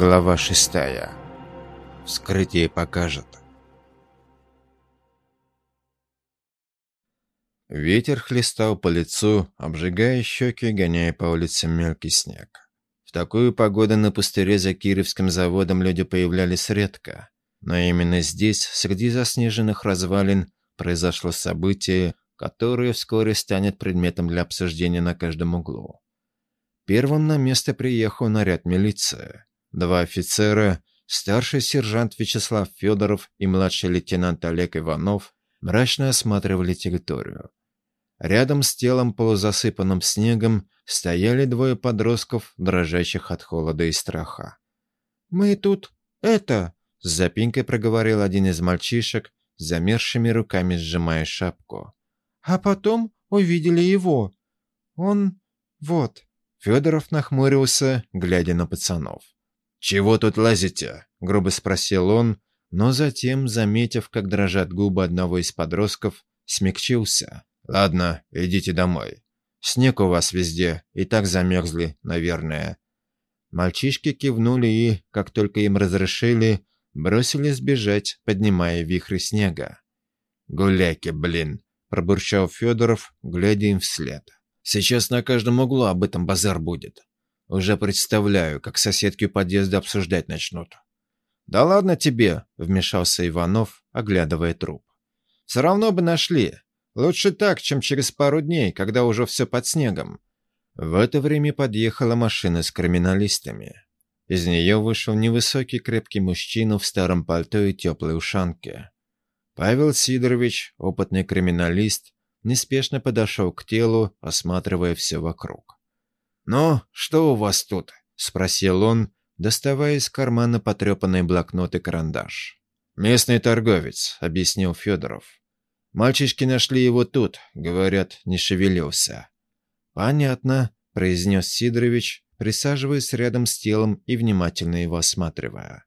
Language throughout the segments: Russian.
Глава шестая. Вскрытие покажет. Ветер хлестал по лицу, обжигая щеки, гоняя по улицам мелкий снег. В такую погоду на пустыре за Кировским заводом люди появлялись редко. Но именно здесь, среди заснеженных развалин, произошло событие, которое вскоре станет предметом для обсуждения на каждом углу. Первым на место приехал наряд милиции. Два офицера, старший сержант Вячеслав Федоров и младший лейтенант Олег Иванов, мрачно осматривали территорию. Рядом с телом, полузасыпанным снегом, стояли двое подростков, дрожащих от холода и страха. «Мы тут... это...» — с запинкой проговорил один из мальчишек, замерзшими руками сжимая шапку. «А потом увидели его. Он... вот...» Федоров нахмурился, глядя на пацанов. «Чего тут лазите?» — грубо спросил он, но затем, заметив, как дрожат губы одного из подростков, смягчился. «Ладно, идите домой. Снег у вас везде, и так замерзли, наверное». Мальчишки кивнули и, как только им разрешили, бросились бежать, поднимая вихры снега. «Гуляки, блин!» – пробурчал Федоров, глядя им вслед. Сейчас на каждом углу об этом базар будет. Уже представляю, как соседки подъезда обсуждать начнут. «Да ладно тебе», — вмешался Иванов, оглядывая труп. «Все равно бы нашли. Лучше так, чем через пару дней, когда уже все под снегом». В это время подъехала машина с криминалистами. Из нее вышел невысокий крепкий мужчина в старом пальто и теплой ушанке. Павел Сидорович, опытный криминалист, неспешно подошел к телу, осматривая все вокруг. «Ну, что у вас тут?» — спросил он, доставая из кармана потрепанный блокнот и карандаш. «Местный торговец», — объяснил Федоров. «Мальчишки нашли его тут, говорят, не шевелился». «Понятно», — произнес Сидорович, присаживаясь рядом с телом и внимательно его осматривая.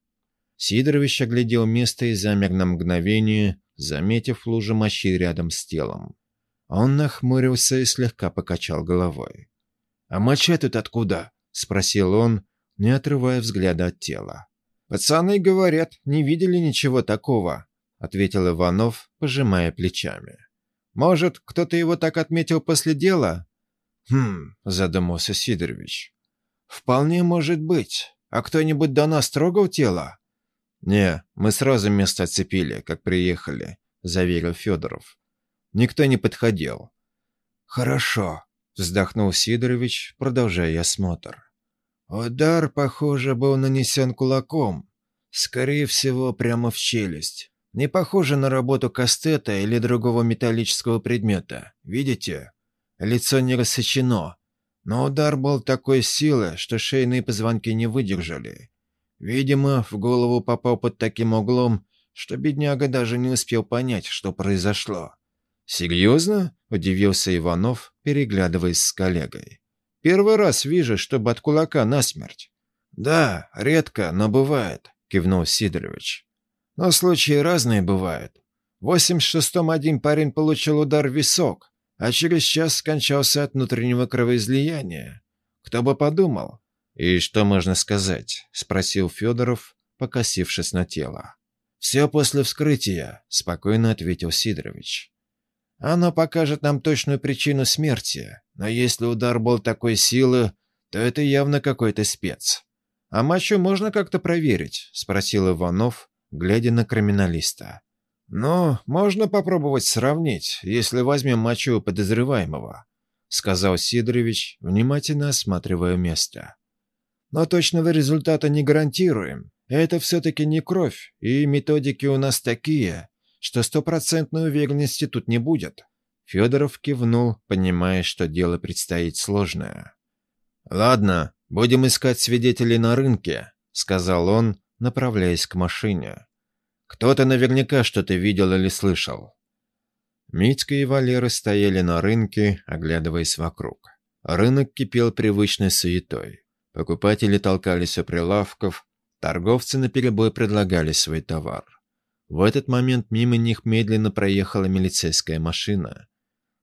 Сидорович оглядел место и замер на мгновение, заметив лужу мощи рядом с телом. Он нахмурился и слегка покачал головой. «А моча тут откуда?» — спросил он, не отрывая взгляда от тела. «Пацаны говорят, не видели ничего такого», — ответил Иванов, пожимая плечами. «Может, кто-то его так отметил после дела?» «Хм», — задумался Сидорович. «Вполне может быть. А кто-нибудь до нас трогал тело?» «Не, мы сразу место оцепили, как приехали», — заверил Федоров. Никто не подходил. «Хорошо», — вздохнул Сидорович, продолжая осмотр. «Удар, похоже, был нанесен кулаком. Скорее всего, прямо в челюсть. Не похоже на работу кастета или другого металлического предмета. Видите? Лицо не рассечено. Но удар был такой силы, что шейные позвонки не выдержали. Видимо, в голову попал под таким углом, что бедняга даже не успел понять, что произошло. «Серьезно?» – удивился Иванов, переглядываясь с коллегой. «Первый раз вижу, чтобы от кулака насмерть». «Да, редко, но бывает», – кивнул Сидорович. «Но случаи разные бывают. В 86-м один парень получил удар в висок, а через час скончался от внутреннего кровоизлияния. Кто бы подумал?» «И что можно сказать?» – спросил Федоров, покосившись на тело. «Все после вскрытия», – спокойно ответил Сидорович. Оно покажет нам точную причину смерти, но если удар был такой силы, то это явно какой-то спец. А мочу можно как-то проверить?» — спросил Иванов, глядя на криминалиста. «Ну, можно попробовать сравнить, если возьмем мочу подозреваемого», — сказал Сидорович, внимательно осматривая место. «Но точного результата не гарантируем. Это все-таки не кровь, и методики у нас такие, что стопроцентной уверенности тут не будет. Федоров кивнул, понимая, что дело предстоит сложное. «Ладно, будем искать свидетелей на рынке», — сказал он, направляясь к машине. «Кто-то наверняка что-то видел или слышал». Митька и Валера стояли на рынке, оглядываясь вокруг. Рынок кипел привычной суетой. Покупатели толкались у прилавков, торговцы наперебой предлагали свой товар. В этот момент мимо них медленно проехала милицейская машина.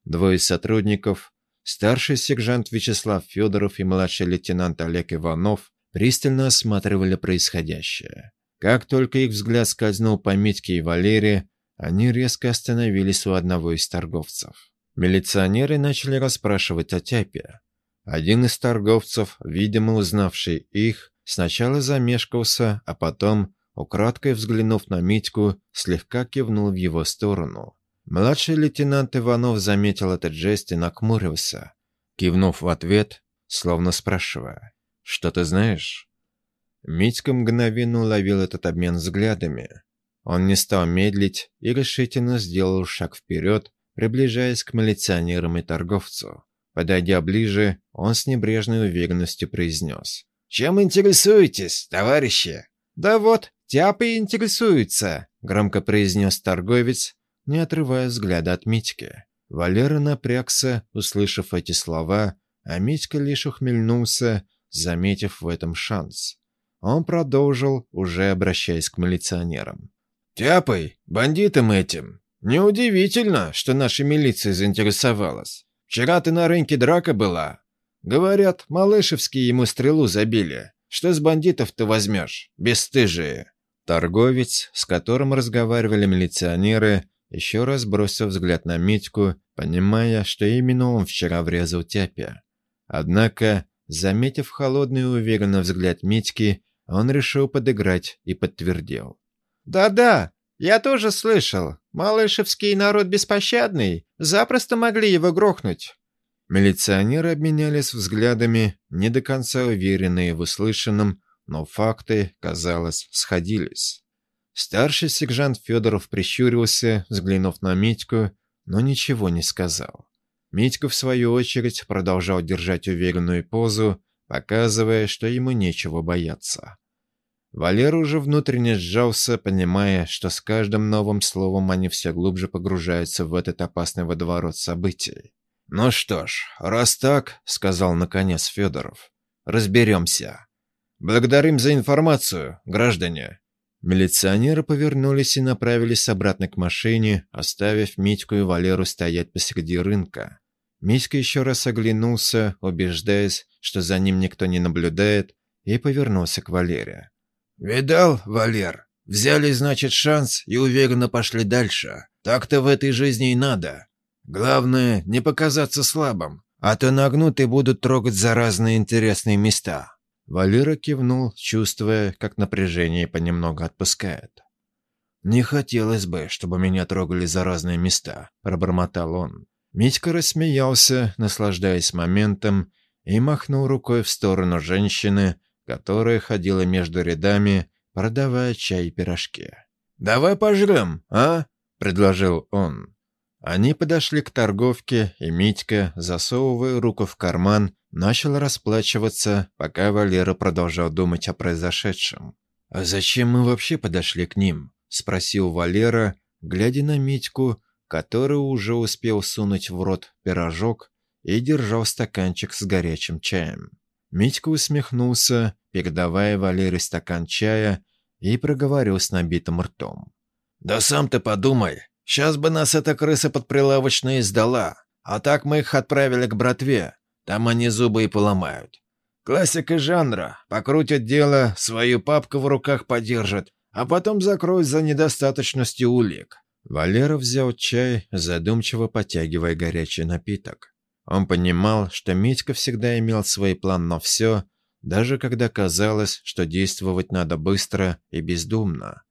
Двое сотрудников, старший сержант Вячеслав Федоров и младший лейтенант Олег Иванов, пристально осматривали происходящее. Как только их взгляд скользнул по Митьке и Валере, они резко остановились у одного из торговцев. Милиционеры начали расспрашивать о Тяпе. Один из торговцев, видимо узнавший их, сначала замешкался, а потом, украдкой взглянув на Митьку, слегка кивнул в его сторону. Младший лейтенант Иванов заметил этот жест и накмурился, кивнув в ответ, словно спрашивая, «Что ты знаешь?» Митька мгновенно уловил этот обмен взглядами. Он не стал медлить и решительно сделал шаг вперед, приближаясь к милиционерам и торговцу. Подойдя ближе, он с небрежной уверенностью произнес. «Чем интересуетесь, товарищи?» «Да вот, тяпы интересуются», — громко произнес торговец, не отрывая взгляда от Митьки. Валера напрягся, услышав эти слова, а Митька лишь ухмельнулся, заметив в этом шанс. Он продолжил, уже обращаясь к милиционерам. «Тяпой, бандитам этим. Неудивительно, что наша милиция заинтересовалась. Вчера ты на рынке драка была. Говорят, Малышевские ему стрелу забили. Что с бандитов-то возьмешь, бесстыжие?» Торговец, с которым разговаривали милиционеры, еще раз бросил взгляд на Митьку, понимая, что именно он вчера врезал Тяпе. Однако, заметив холодный и уверенный взгляд Митьки, он решил подыграть и подтвердил. «Да-да, я тоже слышал. Малышевский народ беспощадный. Запросто могли его грохнуть». Милиционеры обменялись взглядами, не до конца уверенные в услышанном, но факты, казалось, сходились. Старший сержант Федоров прищурился, взглянув на Митьку, но ничего не сказал. Митька, в свою очередь, продолжал держать уверенную позу, показывая, что ему нечего бояться. Валера уже внутренне сжался, понимая, что с каждым новым словом они все глубже погружаются в этот опасный водоворот событий. «Ну что ж, раз так, — сказал наконец Федоров, — разберемся. Благодарим за информацию, граждане». Милиционеры повернулись и направились обратно к машине, оставив Митьку и Валеру стоять посреди рынка. Митька еще раз оглянулся, убеждаясь, что за ним никто не наблюдает, и повернулся к Валере. «Видал, Валер? Взяли, значит, шанс и уверенно пошли дальше. Так-то в этой жизни и надо. Главное, не показаться слабым, а то нагнут и будут трогать за разные интересные места». Валера кивнул, чувствуя, как напряжение понемногу отпускает. «Не хотелось бы, чтобы меня трогали за разные места», — пробормотал он. Митька рассмеялся, наслаждаясь моментом, и махнул рукой в сторону женщины, которая ходила между рядами, продавая чай и пирожки. «Давай пожрем, а?» — предложил он. Они подошли к торговке, и Митька, засовывая руку в карман, начал расплачиваться, пока Валера продолжал думать о произошедшем. «А зачем мы вообще подошли к ним?» — спросил Валера, глядя на Митьку, который уже успел сунуть в рот пирожок и держал стаканчик с горячим чаем. Митька усмехнулся, передавая Валере стакан чая, и проговорил с набитым ртом. «Да сам ты подумай, сейчас бы нас эта крыса подприлавочная сдала, а так мы их отправили к братве, там они зубы и поломают. Классика жанра, покрутят дело, свою папку в руках подержат, а потом закроют за недостаточностью улик». Валера взял чай, задумчиво потягивая горячий напиток. Он понимал, что Митька всегда имел свой план на все, даже когда казалось, что действовать надо быстро и бездумно.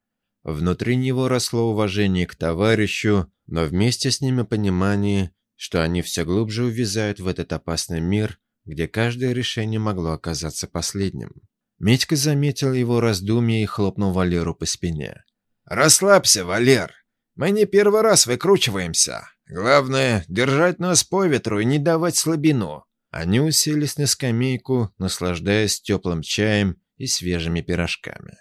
Внутри него росло уважение к товарищу, но вместе с ним и понимание, что они все глубже увязают в этот опасный мир, где каждое решение могло оказаться последним. Митька заметил его раздумье и хлопнул Валеру по спине. «Расслабься, Валер! Мы не первый раз выкручиваемся. Главное, держать нас по ветру и не давать слабину». Они уселись на скамейку, наслаждаясь теплым чаем и свежими пирожками.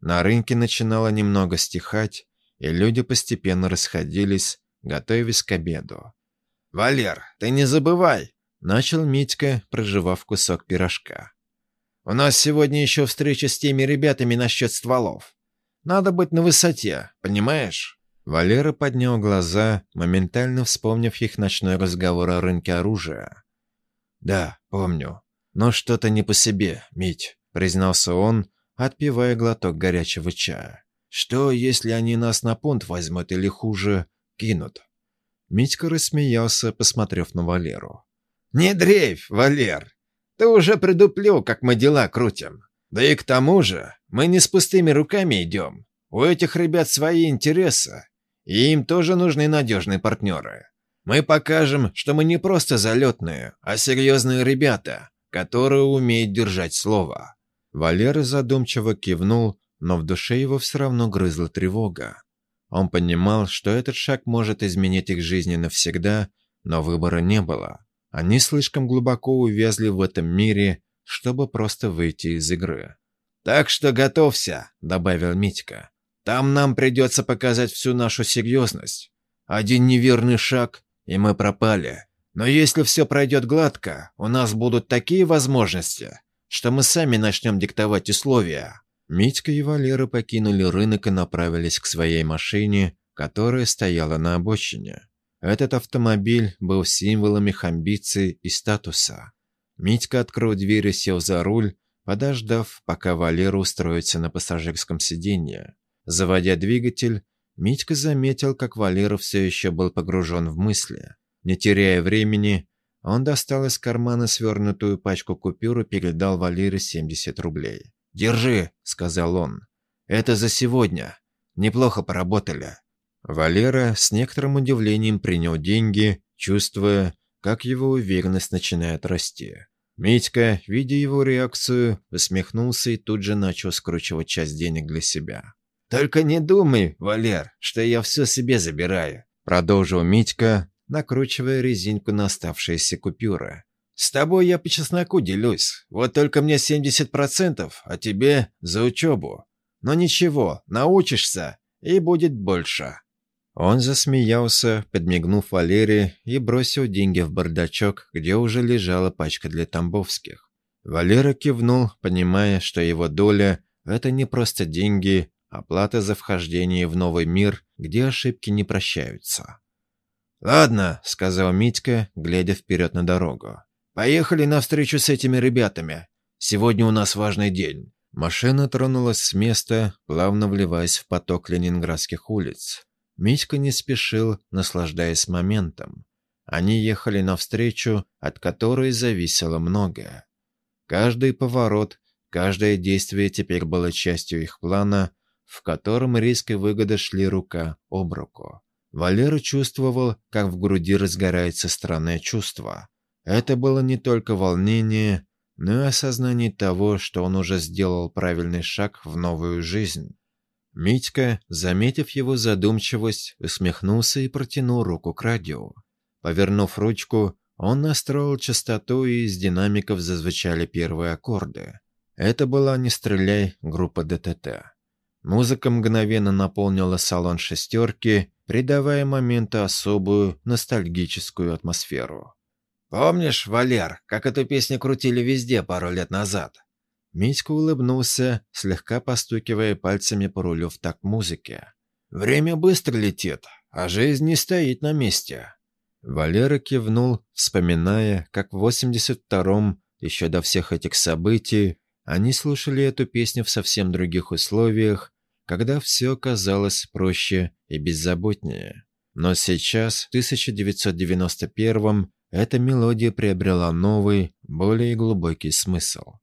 На рынке начинало немного стихать, и люди постепенно расходились, готовясь к обеду. «Валер, ты не забывай!» — начал Митька, проживав кусок пирожка. «У нас сегодня еще встреча с теми ребятами насчет стволов. Надо быть на высоте, понимаешь?» Валера поднял глаза, моментально вспомнив их ночной разговор о рынке оружия. «Да, помню. Но что-то не по себе, Мить. — признался он, отпивая глоток горячего чая. «Что, если они нас на понт возьмут или хуже, кинут?» Митька рассмеялся, посмотрев на Валеру. «Не дрейфь, Валер! Ты уже предуплю, как мы дела крутим. Да и к тому же, мы не с пустыми руками идем. У этих ребят свои интересы, и им тоже нужны надежные партнеры. Мы покажем, что мы не просто залетные, а серьезные ребята, которые умеют держать слово». Валера задумчиво кивнул, но в душе его все равно грызла тревога. Он понимал, что этот шаг может изменить их жизни навсегда, но выбора не было. Они слишком глубоко увязли в этом мире, чтобы просто выйти из игры. «Так что готовься», — добавил Митька. «Там нам придется показать всю нашу серьезность. Один неверный шаг, и мы пропали. Но если все пройдет гладко, у нас будут такие возможности, что мы сами начнем диктовать условия». Митька и Валера покинули рынок и направились к своей машине, которая стояла на обочине. Этот автомобиль был символом их амбиций и статуса. Митька открыл дверь и сел за руль, подождав, пока Валера устроится на пассажирском сиденье. Заводя двигатель, Митька заметил, как Валера все еще был погружен в мысли. Не теряя времени, он достал из кармана свернутую пачку купюр и передал Валере 70 рублей. «Держи», — сказал он. «Это за сегодня. Неплохо поработали». Валера с некоторым удивлением принял деньги, чувствуя, как его уверенность начинает расти. Митька, видя его реакцию, усмехнулся и тут же начал скручивать часть денег для себя. «Только не думай, Валер, что я все себе забираю», продолжил Митька, накручивая резинку на оставшиеся купюры. С тобой я по чесноку делюсь. Вот только мне 70%, а тебе за учебу. Но ничего, научишься, и будет больше». Он засмеялся, подмигнув Валере и бросил деньги в бардачок, где уже лежала пачка для Тамбовских. Валера кивнул, понимая, что его доля – это не просто деньги, а плата за вхождение в новый мир, где ошибки не прощаются. «Ладно», – сказал Митька, глядя вперед на дорогу. Поехали навстречу с этими ребятами. Сегодня у нас важный день». Машина тронулась с места, плавно вливаясь в поток ленинградских улиц. Митька не спешил, наслаждаясь моментом. Они ехали навстречу, от которой зависело многое. Каждый поворот, каждое действие теперь было частью их плана, в котором риск и выгода шли рука об руку. Валера чувствовал, как в груди разгорается странное чувство. Это было не только волнение, но и осознание того, что он уже сделал правильный шаг в новую жизнь. Митька, заметив его задумчивость, усмехнулся и протянул руку к радио. Повернув ручку, он настроил частоту, и из динамиков зазвучали первые аккорды. Это была «Не стреляй» группа ДТТ. Музыка мгновенно наполнила салон «шестерки», придавая моменту особую ностальгическую атмосферу. «Помнишь, Валер, как эту песню крутили везде пару лет назад?» Митька улыбнулся, слегка постукивая пальцами по рулю в такт музыки. «Время быстро летит, а жизнь не стоит на месте». Валера кивнул, вспоминая, как в 82-м, еще до всех этих событий, они слушали эту песню в совсем других условиях, когда все казалось проще и беззаботнее. Но сейчас, в 1991-м, эта мелодия приобрела новый, более глубокий смысл.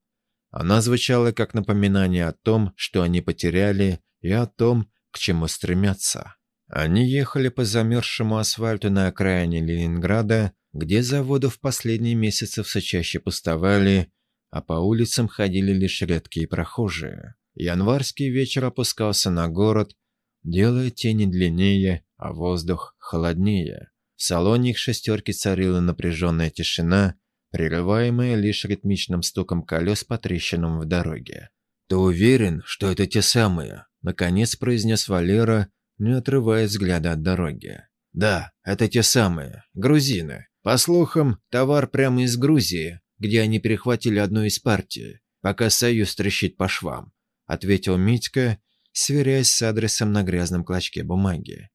Она звучала как напоминание о том, что они потеряли, и о том, к чему стремятся. Они ехали по замерзшему асфальту на окраине Ленинграда, где заводы в последние месяцы все чаще пустовали, а по улицам ходили лишь редкие прохожие. Январский вечер опускался на город, делая тени длиннее, а воздух холоднее. В салоне их шестерки царила напряженная тишина, прерываемая лишь ритмичным стуком колес по трещинам в дороге. «Ты уверен, что это те самые?» — наконец произнес Валера, не отрывая взгляда от дороги. «Да, это те самые. Грузины. По слухам, товар прямо из Грузии, где они перехватили одну из партий, пока Союз трещит по швам», — ответил Митька, сверяясь с адресом на грязном клочке бумаги.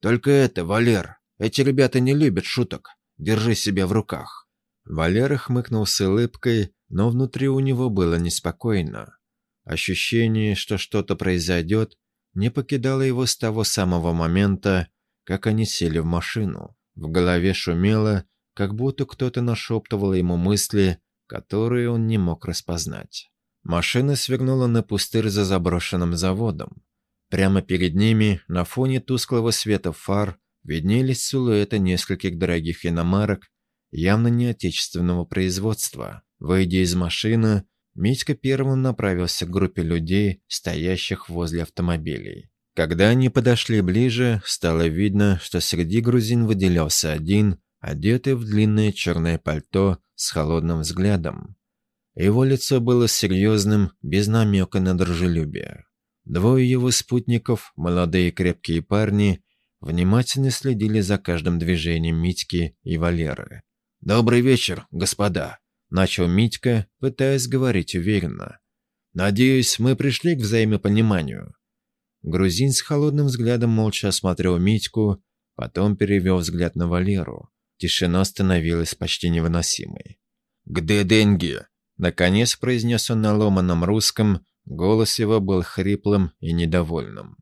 «Только это, Валер, эти ребята не любят шуток. Держи себя в руках». Валера хмыкнул с улыбкой, но внутри у него было неспокойно. Ощущение, что что-то произойдет, не покидало его с того самого момента, как они сели в машину. В голове шумело, как будто кто-то нашептывал ему мысли, которые он не мог распознать. Машина свернула на пустырь за заброшенным заводом. Прямо перед ними, на фоне тусклого света фар, виднелись силуэты нескольких дорогих иномарок, явно не отечественного производства. Выйдя из машины, Митька первым направился к группе людей, стоящих возле автомобилей. Когда они подошли ближе, стало видно, что среди грузин выделялся один, одетый в длинное черное пальто с холодным взглядом. Его лицо было серьезным, без намека на дружелюбие. Двое его спутников, молодые крепкие парни, внимательно следили за каждым движением Митьки и Валеры. «Добрый вечер, господа!» – начал Митька, пытаясь говорить уверенно. «Надеюсь, мы пришли к взаимопониманию». Грузин с холодным взглядом молча осмотрел Митьку, потом перевел взгляд на Валеру. Тишина становилась почти невыносимой. «Где деньги?» Наконец произнес он на ломаном русском, голос его был хриплым и недовольным.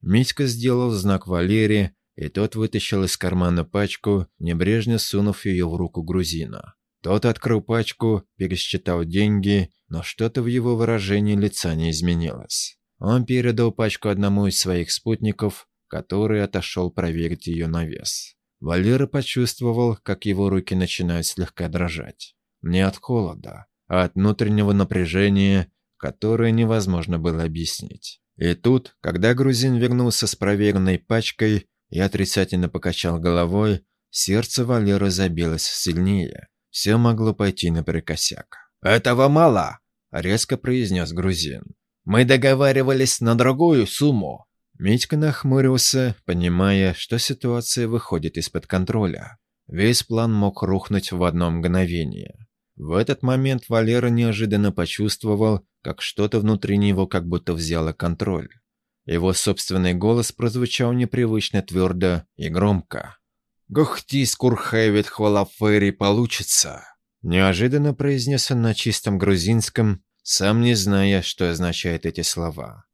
Митька сделал знак Валере, и тот вытащил из кармана пачку, небрежно сунув ее в руку грузина. Тот открыл пачку, пересчитал деньги, но что-то в его выражении лица не изменилось. Он передал пачку одному из своих спутников, который отошел проверить ее на вес. Валера почувствовал, как его руки начинают слегка дрожать. Не от холода, а от внутреннего напряжения, которое невозможно было объяснить. И тут, когда грузин вернулся с проверенной пачкой и отрицательно покачал головой, сердце Валеры забилось сильнее. Все могло пойти наперекосяк. «Этого мало!» — резко произнес грузин. «Мы договаривались на другую сумму!» Митька нахмурился, понимая, что ситуация выходит из-под контроля. Весь план мог рухнуть в одно мгновение. В этот момент Валера неожиданно почувствовал, как что-то внутри него как будто взяло контроль. Его собственный голос прозвучал непривычно твердо и громко. «Гохти скурхевит хвалафери получится!» Неожиданно произнес он на чистом грузинском, сам не зная, что означают эти слова.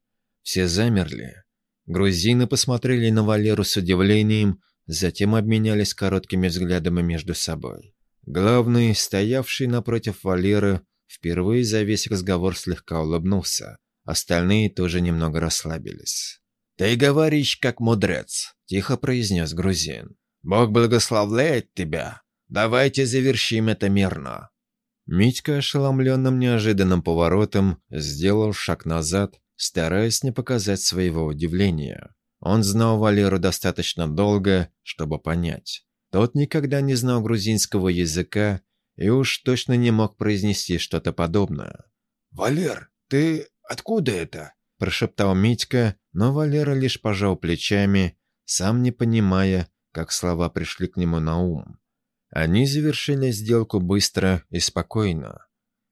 Все замерли. Грузины посмотрели на Валеру с удивлением, затем обменялись короткими взглядами между собой. Главный, стоявший напротив Валеры, впервые за весь разговор слегка улыбнулся. Остальные тоже немного расслабились. «Ты говоришь, как мудрец», — тихо произнес грузин. «Бог благословляет тебя. Давайте завершим это мирно». Митька, ошеломленным неожиданным поворотом, сделал шаг назад, стараясь не показать своего удивления. Он знал Валеру достаточно долго, чтобы понять. Тот никогда не знал грузинского языка и уж точно не мог произнести что-то подобное. «Валер, ты откуда это?» – прошептал Митька, но Валера лишь пожал плечами, сам не понимая, как слова пришли к нему на ум. Они завершили сделку быстро и спокойно.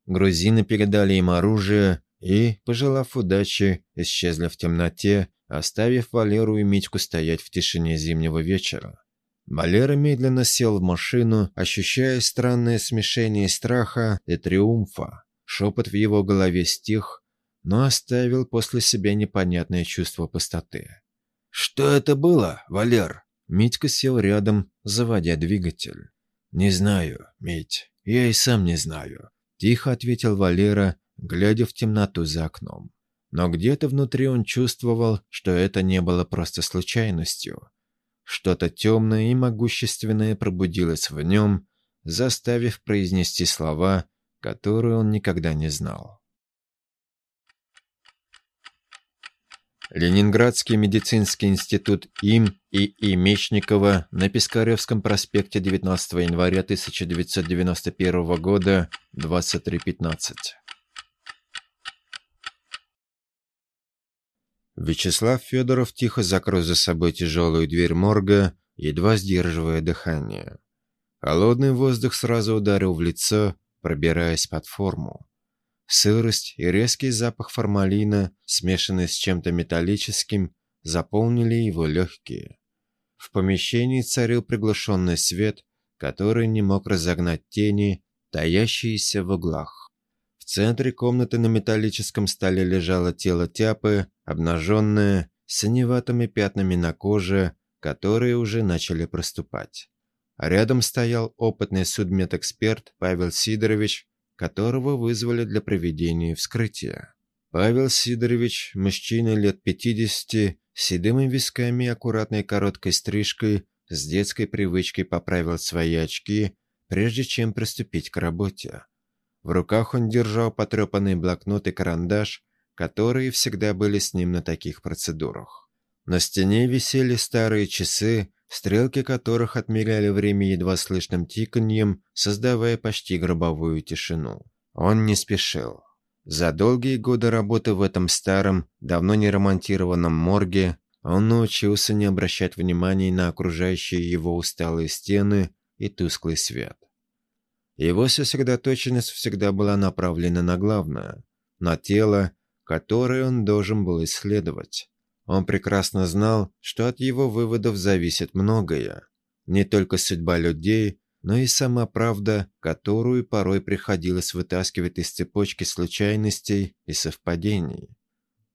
Грузины передали им оружие и, пожелав удачи, исчезли в темноте, оставив Валеру и Митьку стоять в тишине зимнего вечера. Валера медленно сел в машину, ощущая странное смешение страха и триумфа. Шепот в его голове стих, но оставил после себя непонятное чувство пустоты. «Что это было, Валер?» Митька сел рядом, заводя двигатель. «Не знаю, Мить, я и сам не знаю», – тихо ответил Валера, глядя в темноту за окном. Но где-то внутри он чувствовал, что это не было просто случайностью. Что-то темное и могущественное пробудилось в нем, заставив произнести слова, которые он никогда не знал. Ленинградский медицинский институт им и И. Мечникова на Пискаревском проспекте 19 января 1991 года, 23.15. Вячеслав Федоров тихо закрыл за собой тяжелую дверь морга, едва сдерживая дыхание. Холодный воздух сразу ударил в лицо, пробираясь под форму. Сырость и резкий запах формалина, смешанный с чем-то металлическим, заполнили его легкие. В помещении царил приглушенный свет, который не мог разогнать тени, таящиеся в углах. Центре комнаты на металлическом столе лежало тело Тяпы, обнаженное, с синеватыми пятнами на коже, которые уже начали проступать. Рядом стоял опытный судмедэксперт Павел Сидорович, которого вызвали для проведения вскрытия. Павел Сидорович, мужчина лет 50, с седыми висками и аккуратной короткой стрижкой, с детской привычкой поправил свои очки, прежде чем приступить к работе. В руках он держал потрепанный блокнот и карандаш, которые всегда были с ним на таких процедурах. На стене висели старые часы, стрелки которых отмеряли время едва слышным тиканьем, создавая почти гробовую тишину. Он не спешил. За долгие годы работы в этом старом, давно не ремонтированном морге он научился не обращать внимания на окружающие его усталые стены и тусклый свет. Его сосредоточенность всегда была направлена на главное, на тело, которое он должен был исследовать. Он прекрасно знал, что от его выводов зависит многое. Не только судьба людей, но и сама правда, которую порой приходилось вытаскивать из цепочки случайностей и совпадений.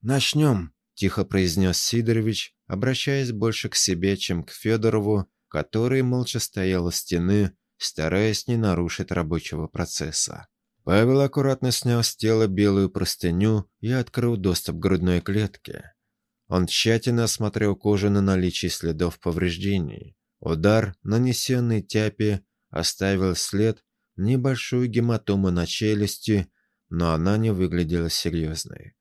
«Начнем», – тихо произнес Сидорович, обращаясь больше к себе, чем к Федорову, который молча стоял у стены, стараясь не нарушить рабочего процесса. Павел аккуратно снял с тела белую простыню и открыл доступ к грудной клетке. Он тщательно осмотрел кожу на наличие следов повреждений. Удар, нанесенный тяпе, оставил след, небольшую гематому на челюсти, но она не выглядела серьезной.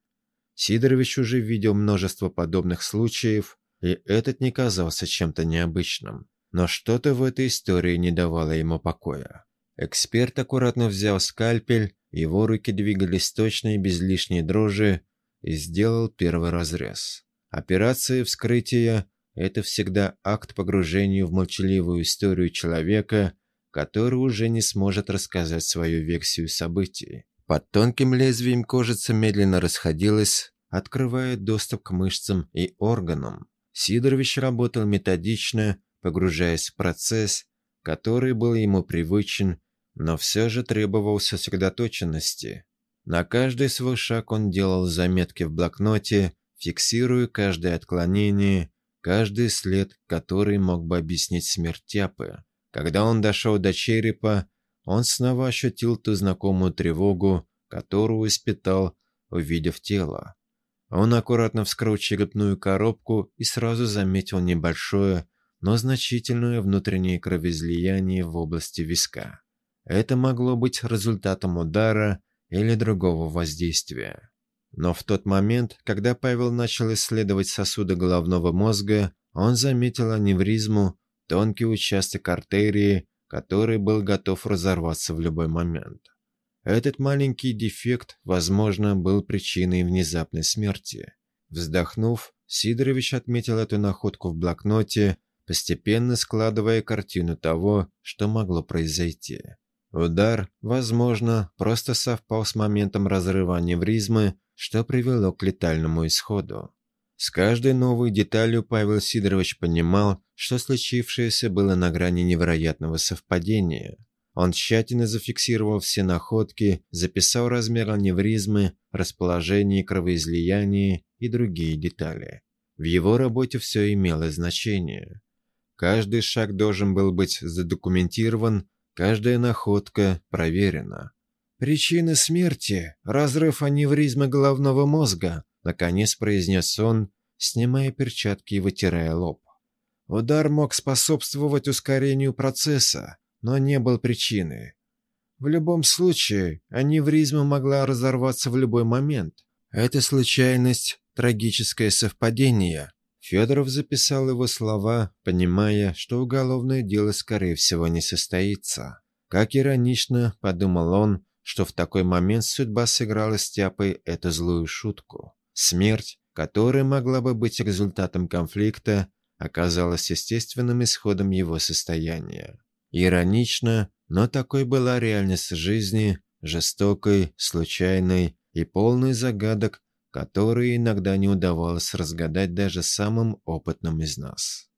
Сидорович уже видел множество подобных случаев, и этот не казался чем-то необычным. Но что-то в этой истории не давало ему покоя. Эксперт аккуратно взял скальпель, его руки двигались точно и без лишней дрожи, и сделал первый разрез. Операция вскрытия – это всегда акт погружения в молчаливую историю человека – который уже не сможет рассказать свою версию событий. Под тонким лезвием кожица медленно расходилась, открывая доступ к мышцам и органам. Сидорович работал методично, погружаясь в процесс, который был ему привычен, но все же требовал сосредоточенности. На каждый свой шаг он делал заметки в блокноте, фиксируя каждое отклонение, каждый след, который мог бы объяснить смерть Тяпы. Когда он дошел до черепа, он снова ощутил ту знакомую тревогу, которую испытал, увидев тело. Он аккуратно вскрыл черепную коробку и сразу заметил небольшое, но значительное внутреннее кровоизлияние в области виска. Это могло быть результатом удара или другого воздействия. Но в тот момент, когда Павел начал исследовать сосуды головного мозга, он заметил аневризму, тонкий участок артерии, который был готов разорваться в любой момент. Этот маленький дефект, возможно, был причиной внезапной смерти. Вздохнув, Сидорович отметил эту находку в блокноте, постепенно складывая картину того, что могло произойти. Удар, возможно, просто совпал с моментом разрыва аневризмы, что привело к летальному исходу. С каждой новой деталью Павел Сидорович понимал, что случившееся было на грани невероятного совпадения. Он тщательно зафиксировал все находки, записал размер аневризмы, расположение кровоизлияния и другие детали. В его работе все имело значение. Каждый шаг должен был быть задокументирован, каждая находка проверена. «Причина смерти – разрыв аневризмы головного мозга», Наконец произнес он, снимая перчатки и вытирая лоб. Удар мог способствовать ускорению процесса, но не был причины. В любом случае, аневризма могла разорваться в любой момент. Это случайность, трагическое совпадение. Федоров записал его слова, понимая, что уголовное дело, скорее всего, не состоится. Как иронично, подумал он, что в такой момент судьба сыграла с Тяпой эту злую шутку. Смерть, которая могла бы быть результатом конфликта, оказалась естественным исходом его состояния. Иронично, но такой была реальность жизни, жестокой, случайной и полной загадок, которые иногда не удавалось разгадать даже самым опытным из нас.